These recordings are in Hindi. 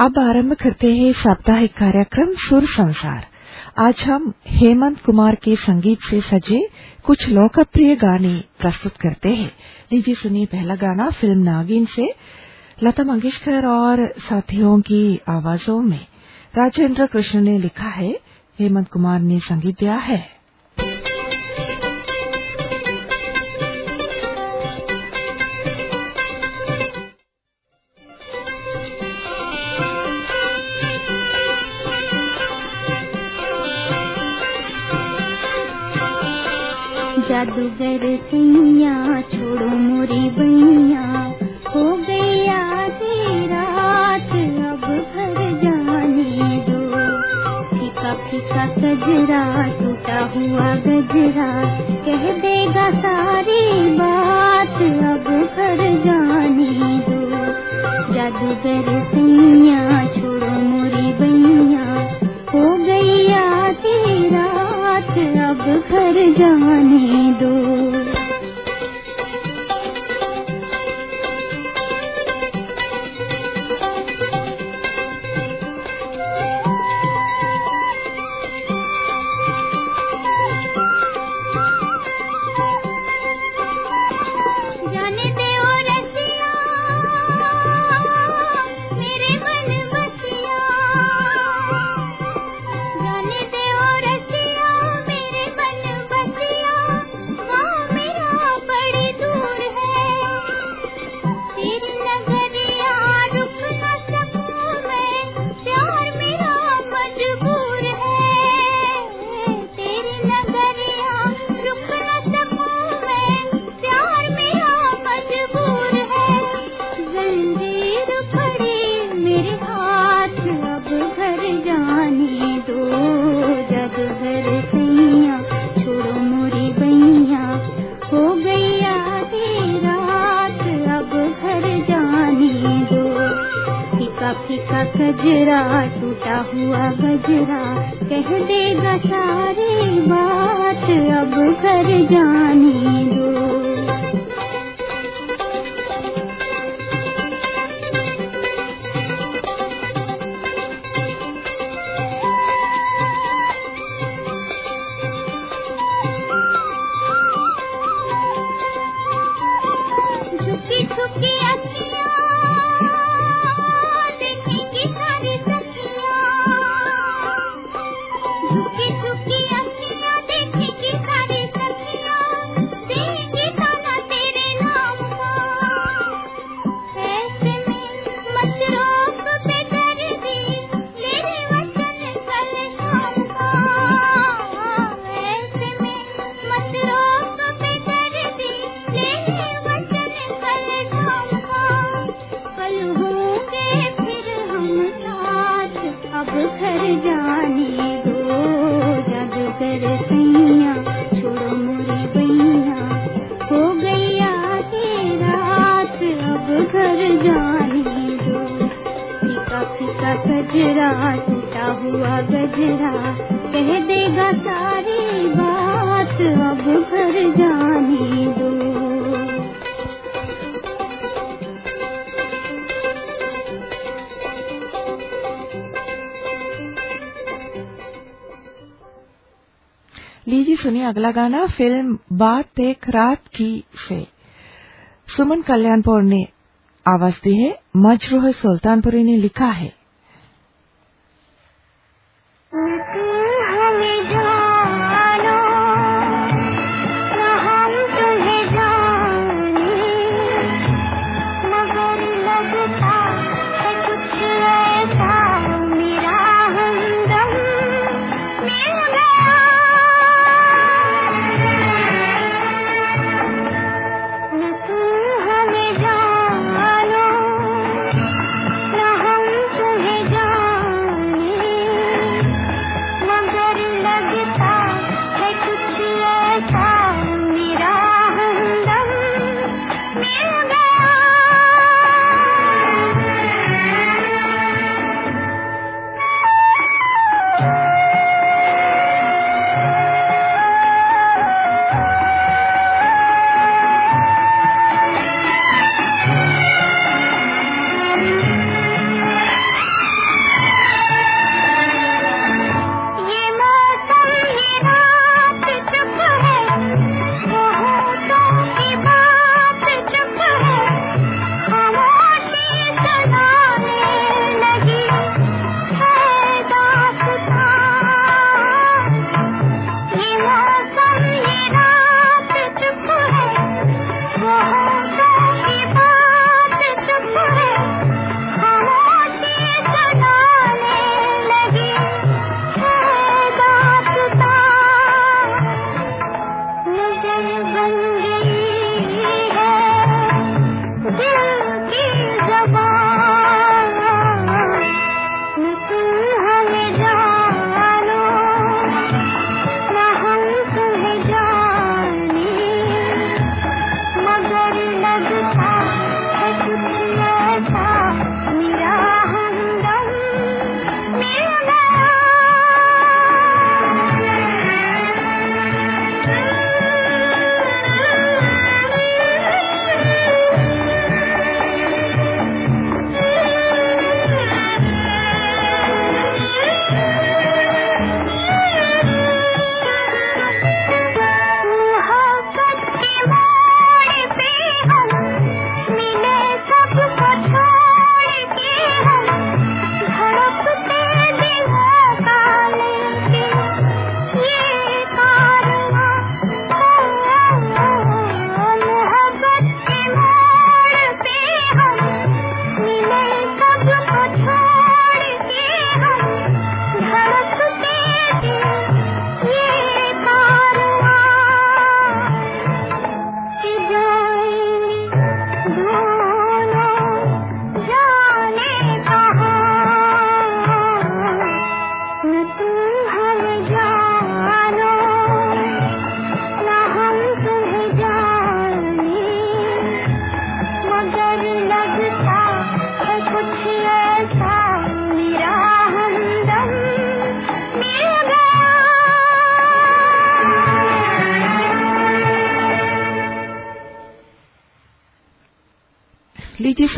अब आरंभ करते हैं साप्ताहिक कार्यक्रम सुर संसार। आज हम हेमंत कुमार के संगीत से सजे कुछ लोकप्रिय गाने प्रस्तुत करते हैं। लीजिए सुनिए पहला गाना फ़िल्म नागिन से, लता मंगेशकर और साथियों की आवाजों में। राजेंद्र कृष्ण ने लिखा है, हेमंत कुमार ने संगीत दिया है। जादूगर सैया छोड़ो मोरी बैया हो गया रात, अब घर जाने दो। फीका फीका गजरा टूटा हुआ गजरा। कह देगा सारी बात, अब घर जाने दो। जादूगर सैया छोड़ो मोरी बैया हो गया रात, अब घर जाने फीका फीका गजरा टूटा हुआ गजरा। कह देगा सारी बात अब घर जाने दो। घर जाने दो। जब कर सैया, छोड़ो मोरी बैया हो गया रात, अब घर जाने दो। फीका फीका गजरा टूटा हुआ गजरा। कह देगा सारी बात, अब घर जाने दो। सुनिए अगला गाना, फ़िल्म बात एक रात की से। सुमन कल्याणपुर ने आवाज़ दी है, मजरूह सुल्तानपुरी ने लिखा है।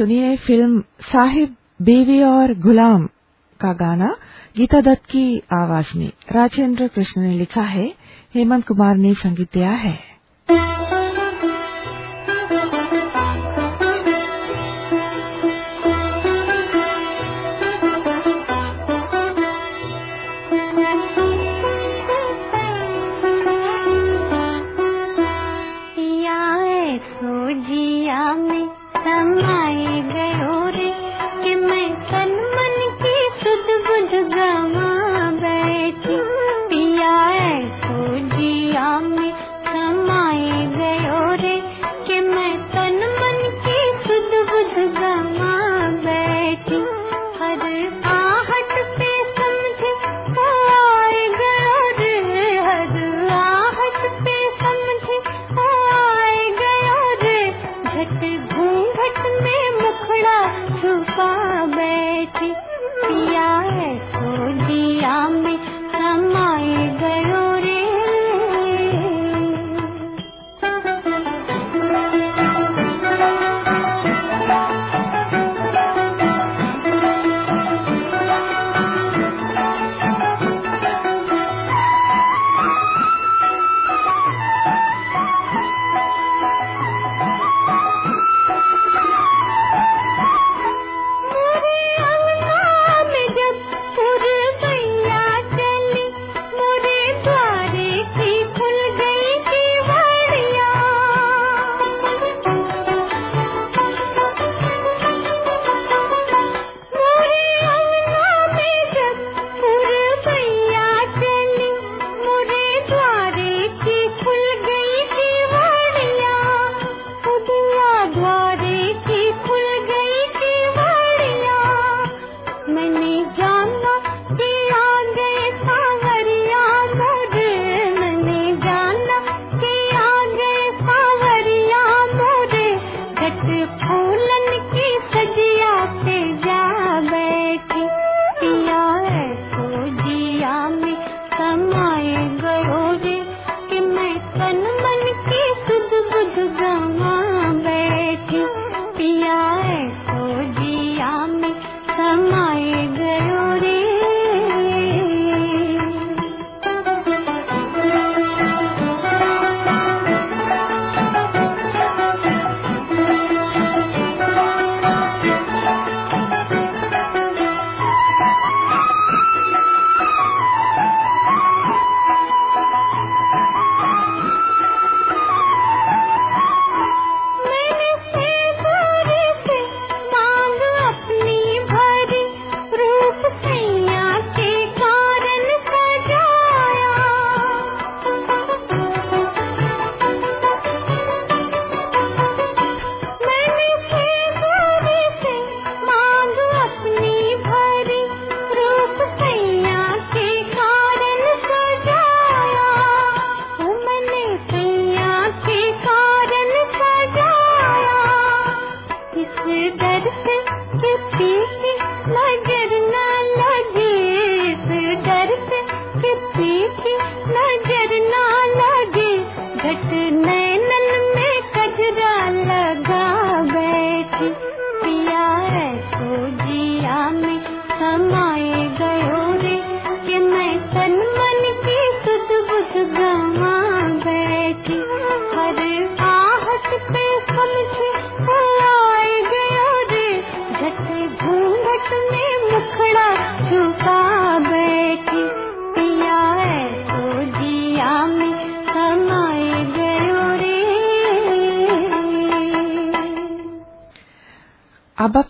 सुनिए फ़िल्म साहिब बीवी और गुलाम का गाना, गीता दत्त की आवाज़ में। राजेंद्र कृष्ण ने लिखा है, हेमंत कुमार ने संगीत दिया है।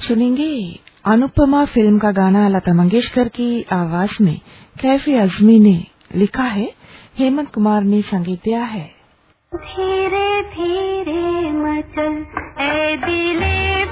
सुनेंगे अनुपमा फ़िल्म का गाना लता मंगेशकर की आवाज़ में कैफी अजमी ने लिखा है। हेमंत कुमार ने संगीत दिया है। धीरे धीरे मचल ए दिले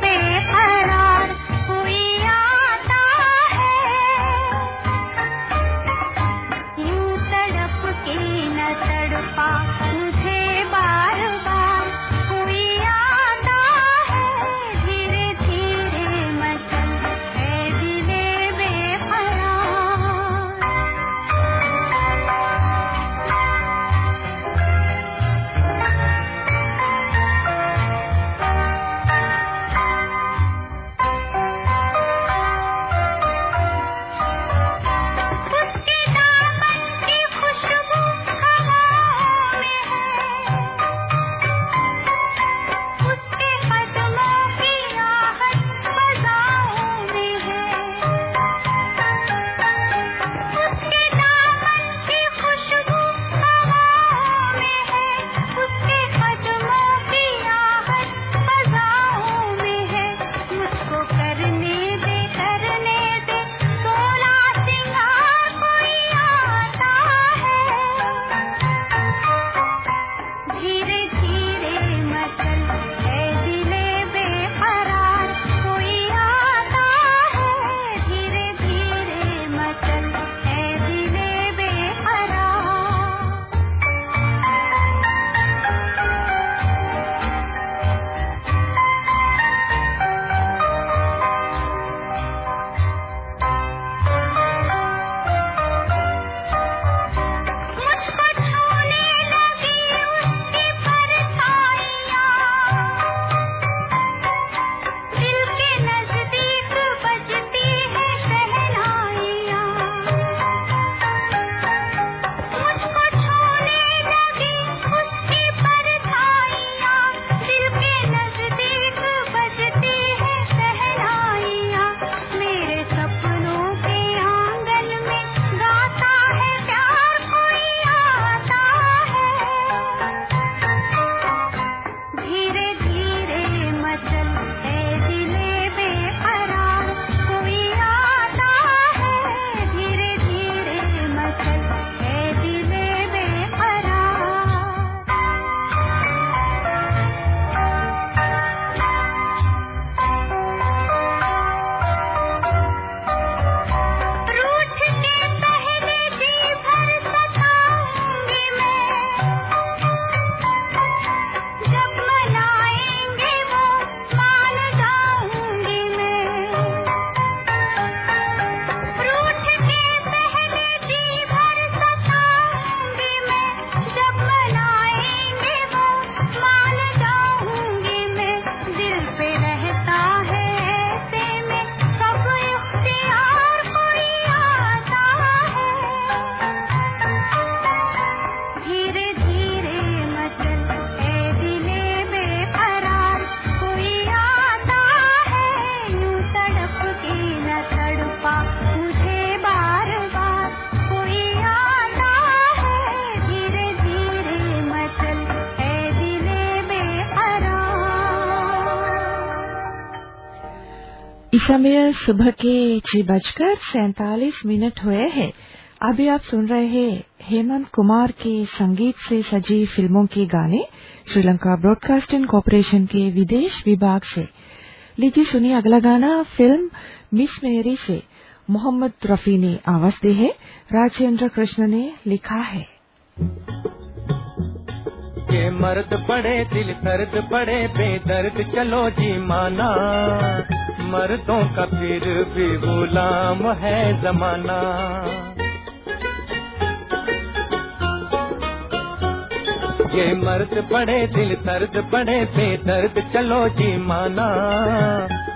समय सुबह के छह बजकर सैतालीस मिनट हुए हैं। अभी आप सुन रहे हैं हेमंत कुमार के संगीत से सजी फ़िल्मों के गाने, श्रीलंका ब्रॉडकास्टिंग कॉरपोरेशन के विदेश विभाग से। लीजिए सुनिए अगला गाना, फ़िल्म मिस मेरी से। मोहम्मद रफी ने आवाज़ दी है, राजेंद्र कृष्ण ने लिखा है। के मर्द पड़े दिल दर्द पड़े बेदर्द, चलो जी माना। मर्दों का फिर भी गुलाम है जमाना। ये मर्द पड़े दिल दर्द पड़े बेदर्द, चलो जी माना।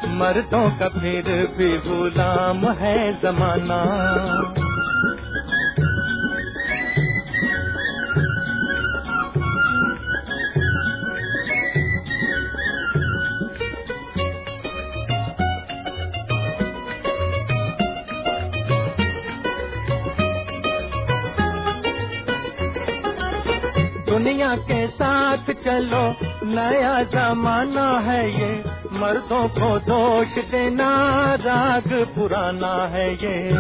मर्दों का फिर भी गुलाम है जमाना। दुनिया के साथ चलो, नया जमाना है ये। मर्दों को दोष देना, राग पुराना है ये।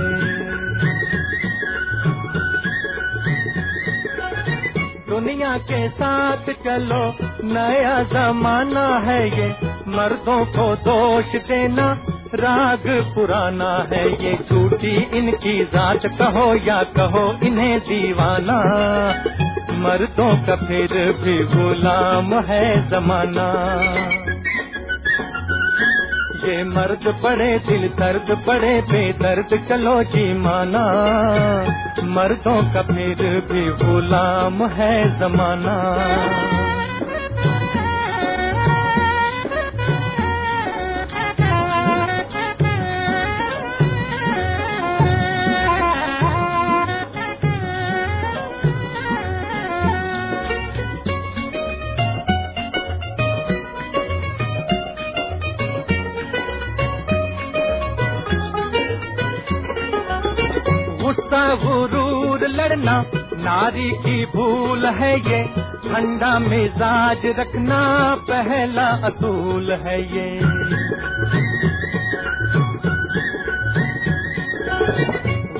दुनिया के साथ चलो, नया जमाना है ये। मर्दों को दोष देना, राग पुराना है ये। झूठी इनकी जात कहो या कहो, इन्हें दीवाना। मर्दों का फिर भी गुलाम है जमाना। ये मर्द पड़े दिल दर्द बड़े बेदर्द, चलो जी माना। मर्दों का फिर भी गुलाम है जमाना। नारी की भूल है ये, ठंडा मिजाज रखना पहला असूल है ये।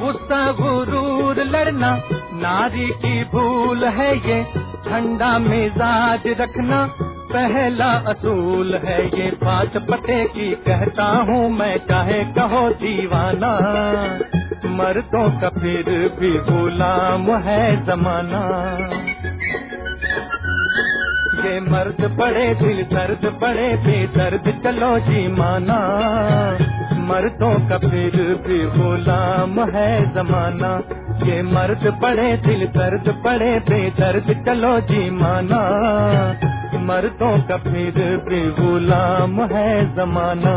गुस्सा गुरूर लड़ना नारी की भूल है ये, ठंडा मिजाज रखना पहला असूल है ये। बात पते की कहता हूँ मैं, चाहे कहो दीवाना। मर्दों का फिर भी गुलाम है जमाना। ये मर्द बड़े दिल दर्द, बड़े बेदर्द, चलो जी माना। मर्दों का फिर भी गुलाम है जमाना। ये मर्द बड़े दिल दर्द, बड़े बेदर्द, चलो जी माना। मर्दों का फिर भी गुलाम है जमाना।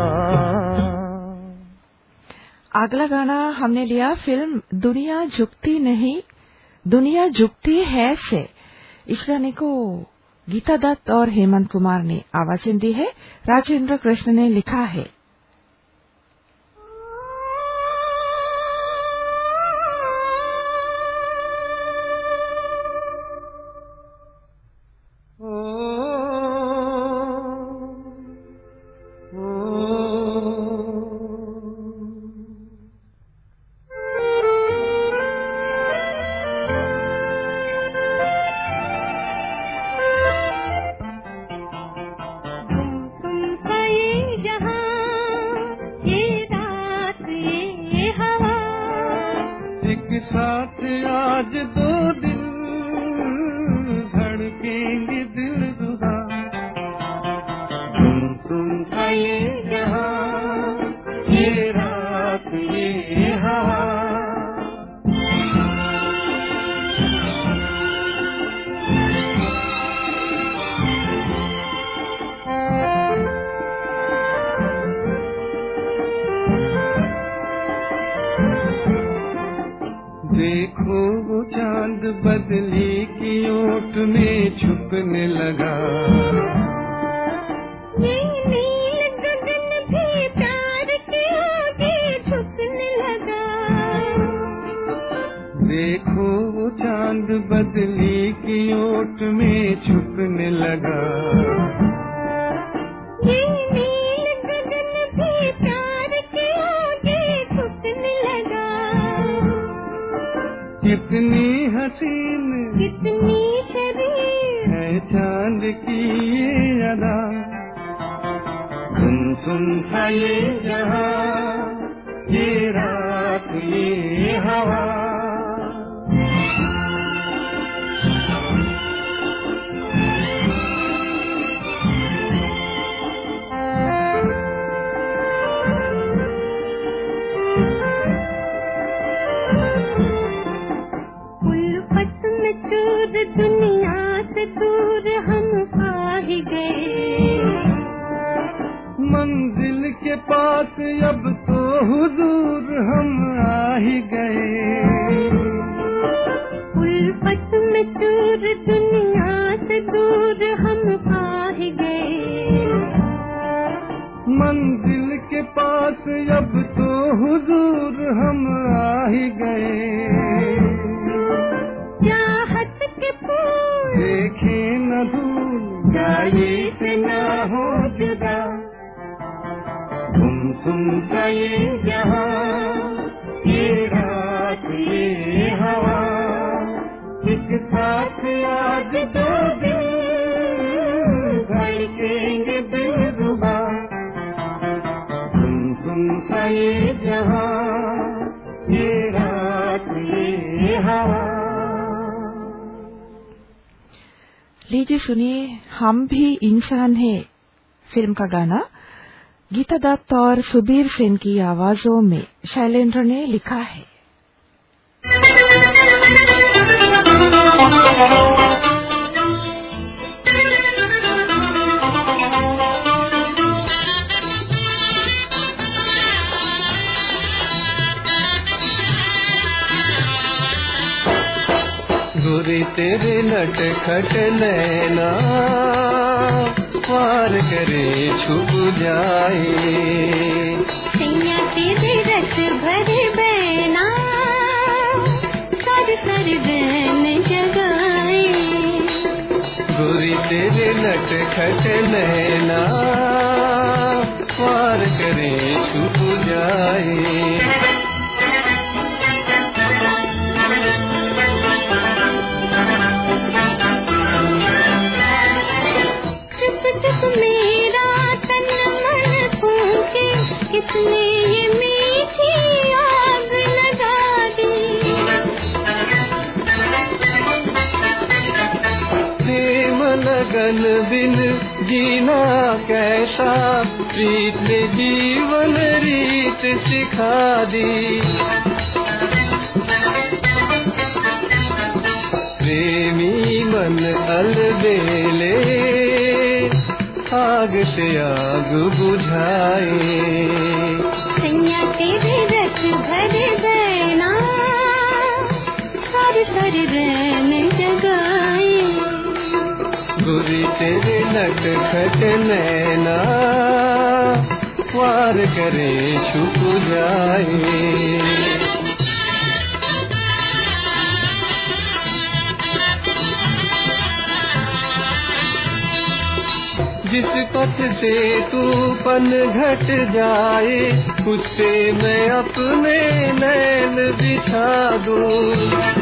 अगला गाना हमने लिया, फ़िल्म दुनिया झुकती नहीं, दुनिया झुकती है से। इस गाने को गीता दत्त और हेमंत कुमार ने आवाज़ें दी है, राजेंद्र कृष्ण ने लिखा है। चाँद बदली की ओट में छुपने लगा। छुपने लगा। कितनी हसीन कितनी शरीर। है चाँद की ये अदा। तुम सुन था ये जहाँ ये रात ये हवा। दुनिया से दूर हम आ ही गए मंजिल के पास अब तो हुजूर हम आ ही गए इंसान हैं फ़िल्म का गाना, गीता दत्त और सुबीर सेन की आवाजों में शैलेंद्र ने लिखा है। तेरे नट खट नैना पार करे छुप जाए। सैया तेरे रस भरे बैना सर सर बैन जगाए। गोरी तेरे नट खट नैना पार करे छुप जाए। लगन बिन जीना कैसा प्रीत जीवन रीत सिखा दी। प्रेमी मन अलबेले आग से आग बुझाए। सैया तेरे रस भरे बैना सर सर बैन जगाए। गुरी तेरे नट खट नैना वार करे छुप जाए। जिस पथ से तू पन घट जाए उससे मैं अपने नैन बिछा दूँ।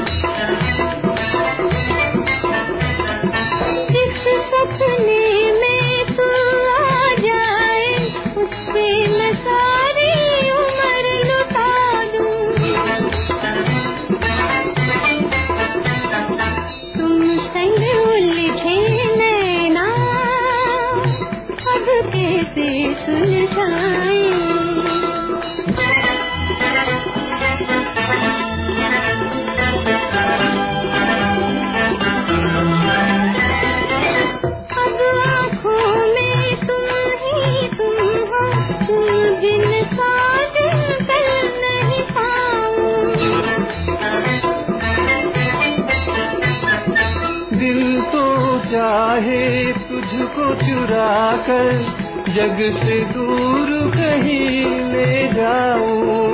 दिल तो चाहे तुझको चुरा कर जग से दूर कहीं ले जाऊँ।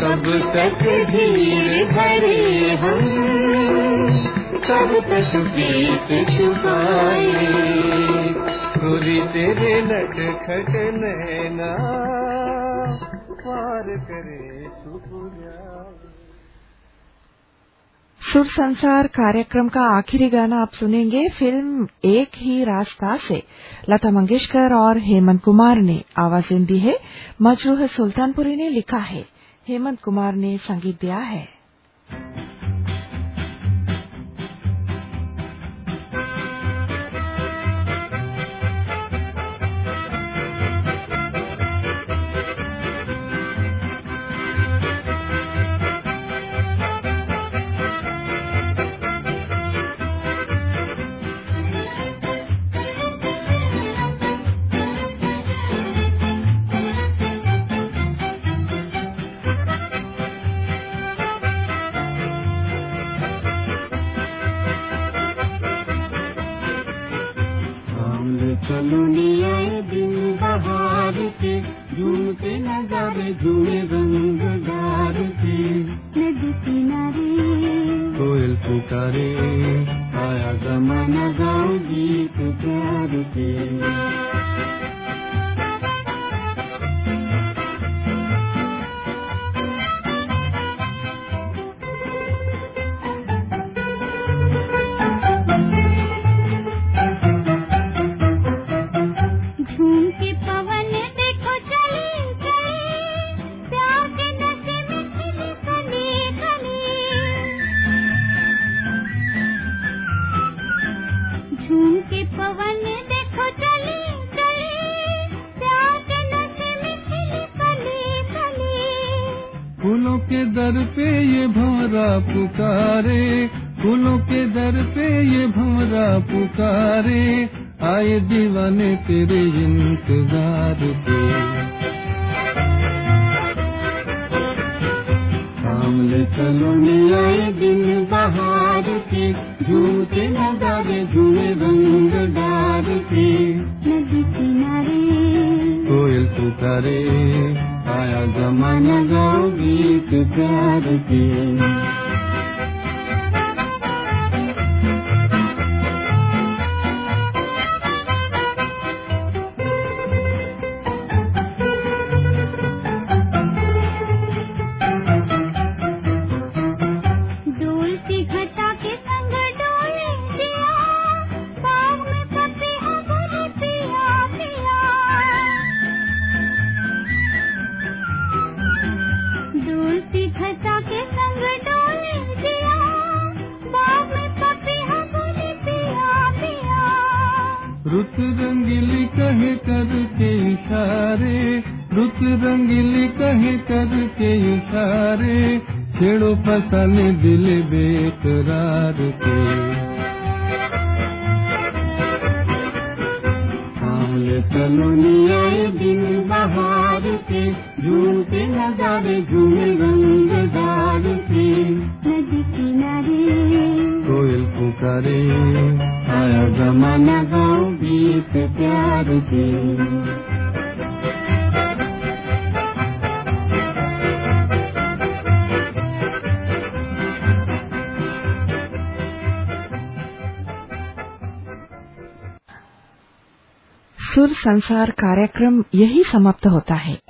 कब तक धीर भरे हम कब तक प्रीत छुपाए। गोरी तेरे नट खट नैना पार करे छुप सुर संसार कार्यक्रम का आखिरी गाना आप सुनेंगे फ़िल्म एक ही रास्ता से। लता मंगेशकर और हेमंत कुमार ने आवाज़ें दी है। मजरूह सुल्तानपुरी ने लिखा है। हेमंत कुमार ने संगीत दिया है। झुमके पवन करे। आया जमाना गाँव गीत प्यार के। सुर संसार कार्यक्रम यही समाप्त होता है।